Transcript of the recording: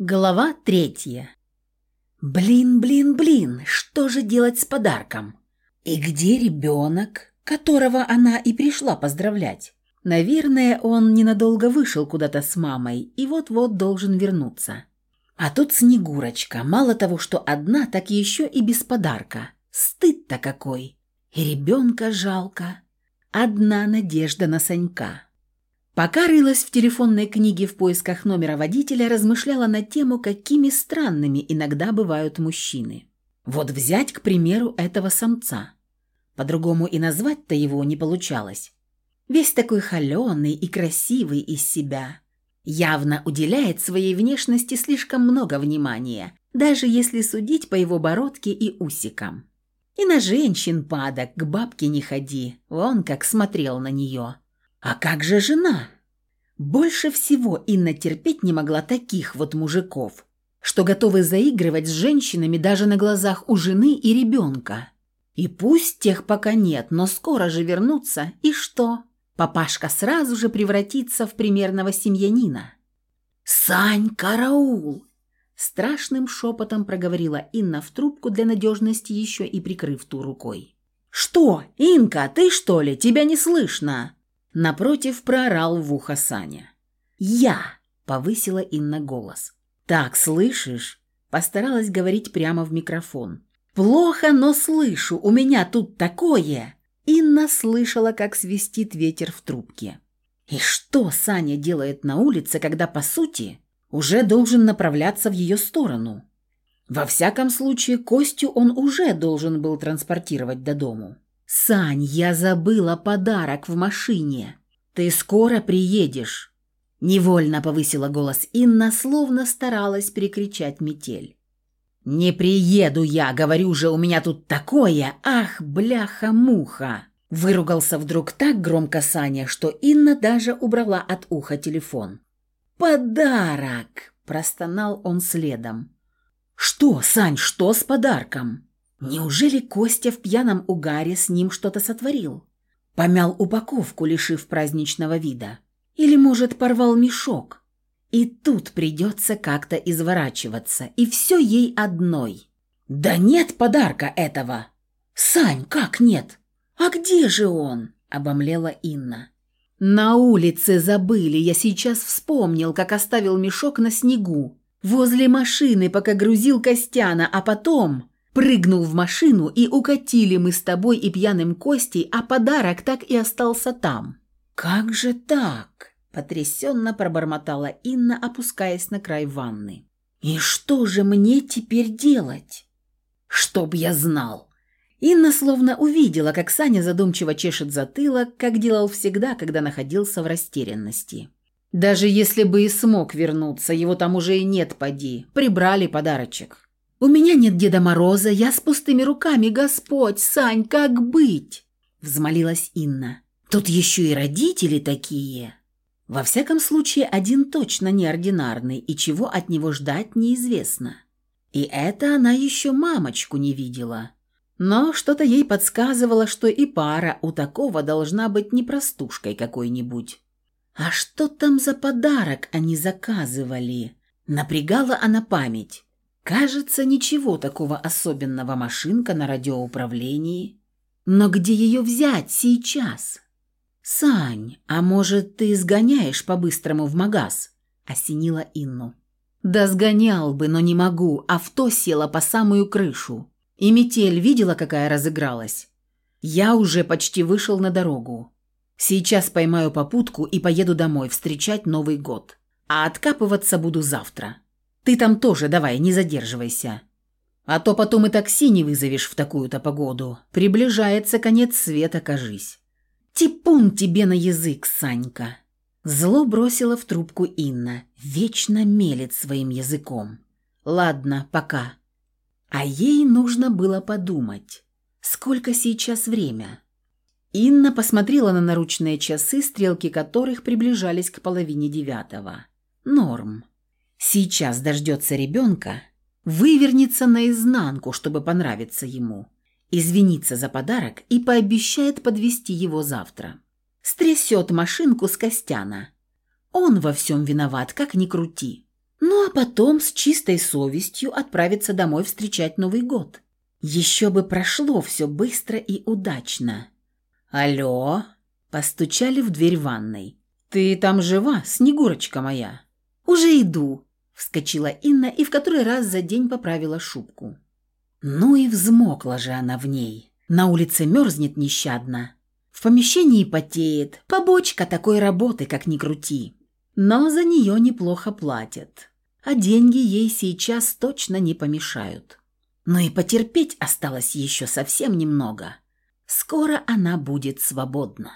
Глава третья. Блин, блин, блин, что же делать с подарком? И где ребенок, которого она и пришла поздравлять? Наверное, он ненадолго вышел куда-то с мамой и вот-вот должен вернуться. А тут Снегурочка, мало того, что одна, так еще и без подарка. Стыд-то какой. И ребенка жалко. Одна надежда на Санька. Пока рылась в телефонной книге в поисках номера водителя, размышляла на тему, какими странными иногда бывают мужчины. Вот взять, к примеру, этого самца. По-другому и назвать-то его не получалось. Весь такой холеный и красивый из себя. Явно уделяет своей внешности слишком много внимания, даже если судить по его бородке и усикам. И на женщин падок, к бабке не ходи, он как смотрел на нее. А как же жена? Больше всего Инна терпеть не могла таких вот мужиков, что готовы заигрывать с женщинами даже на глазах у жены и ребенка. И пусть тех пока нет, но скоро же вернутся, и что? Папашка сразу же превратится в примерного семьянина. «Сань, караул!» Страшным шепотом проговорила Инна в трубку для надежности еще и прикрыв ту рукой. «Что, Инка, ты что ли? Тебя не слышно!» Напротив проорал в ухо Саня. «Я!» – повысила Инна голос. «Так, слышишь?» – постаралась говорить прямо в микрофон. «Плохо, но слышу, у меня тут такое!» Инна слышала, как свистит ветер в трубке. И что Саня делает на улице, когда, по сути, уже должен направляться в ее сторону? Во всяком случае, Костю он уже должен был транспортировать до дому. «Сань, я забыла подарок в машине. Ты скоро приедешь?» Невольно повысила голос Инна, словно старалась перекричать метель. «Не приеду я, говорю же, у меня тут такое! Ах, бляха-муха!» Выругался вдруг так громко Саня, что Инна даже убрала от уха телефон. «Подарок!» – простонал он следом. «Что, Сань, что с подарком?» Неужели Костя в пьяном угаре с ним что-то сотворил? Помял упаковку, лишив праздничного вида. Или, может, порвал мешок? И тут придется как-то изворачиваться, и все ей одной. «Да нет подарка этого!» «Сань, как нет? А где же он?» – обомлела Инна. «На улице забыли, я сейчас вспомнил, как оставил мешок на снегу. Возле машины, пока грузил Костяна, а потом...» Прыгнул в машину, и укатили мы с тобой и пьяным Костей, а подарок так и остался там». «Как же так?» – потрясенно пробормотала Инна, опускаясь на край ванны. «И что же мне теперь делать?» «Чтоб я знал!» Инна словно увидела, как Саня задумчиво чешет затылок, как делал всегда, когда находился в растерянности. «Даже если бы и смог вернуться, его там уже и нет, поди. Прибрали подарочек». «У меня нет Деда Мороза, я с пустыми руками, Господь, Сань, как быть?» Взмолилась Инна. «Тут еще и родители такие». Во всяком случае, один точно неординарный, и чего от него ждать неизвестно. И это она еще мамочку не видела. Но что-то ей подсказывало, что и пара у такого должна быть не простушкой какой-нибудь. А что там за подарок они заказывали? Напрягала она память. Кажется, ничего такого особенного машинка на радиоуправлении. Но где ее взять сейчас? «Сань, а может, ты сгоняешь по-быстрому в магаз?» – осенила Инну. «Да сгонял бы, но не могу. Авто село по самую крышу. И метель видела, какая разыгралась? Я уже почти вышел на дорогу. Сейчас поймаю попутку и поеду домой встречать Новый год. А откапываться буду завтра. Ты там тоже давай, не задерживайся. А то потом и такси не вызовешь в такую-то погоду. Приближается конец света, кажись. Типун тебе на язык, Санька. Зло бросила в трубку Инна. Вечно мелет своим языком. Ладно, пока. А ей нужно было подумать. Сколько сейчас время? Инна посмотрела на наручные часы, стрелки которых приближались к половине девятого. Норм. Сейчас дождется ребенка, вывернется наизнанку, чтобы понравиться ему, извинится за подарок и пообещает подвести его завтра. Стрясет машинку с Костяна. Он во всем виноват, как ни крути. Ну а потом с чистой совестью отправиться домой встречать Новый год. Еще бы прошло все быстро и удачно. «Алло?» – постучали в дверь ванной. «Ты там жива, Снегурочка моя?» «Уже иду», – вскочила Инна и в который раз за день поправила шубку. Ну и взмокла же она в ней. На улице мерзнет нещадно. В помещении потеет. Побочка такой работы, как ни крути. Но за нее неплохо платят. А деньги ей сейчас точно не помешают. Но и потерпеть осталось еще совсем немного. Скоро она будет свободна.